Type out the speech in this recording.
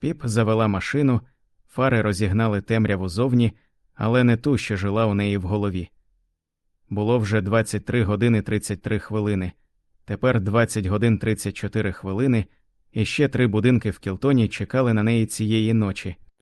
Піп завела машину, фари розігнали темряву зовні, але не ту, що жила у неї в голові. Було вже 23 години 33 хвилини, тепер 20 годин 34 хвилини, і ще три будинки в Кілтоні чекали на неї цієї ночі,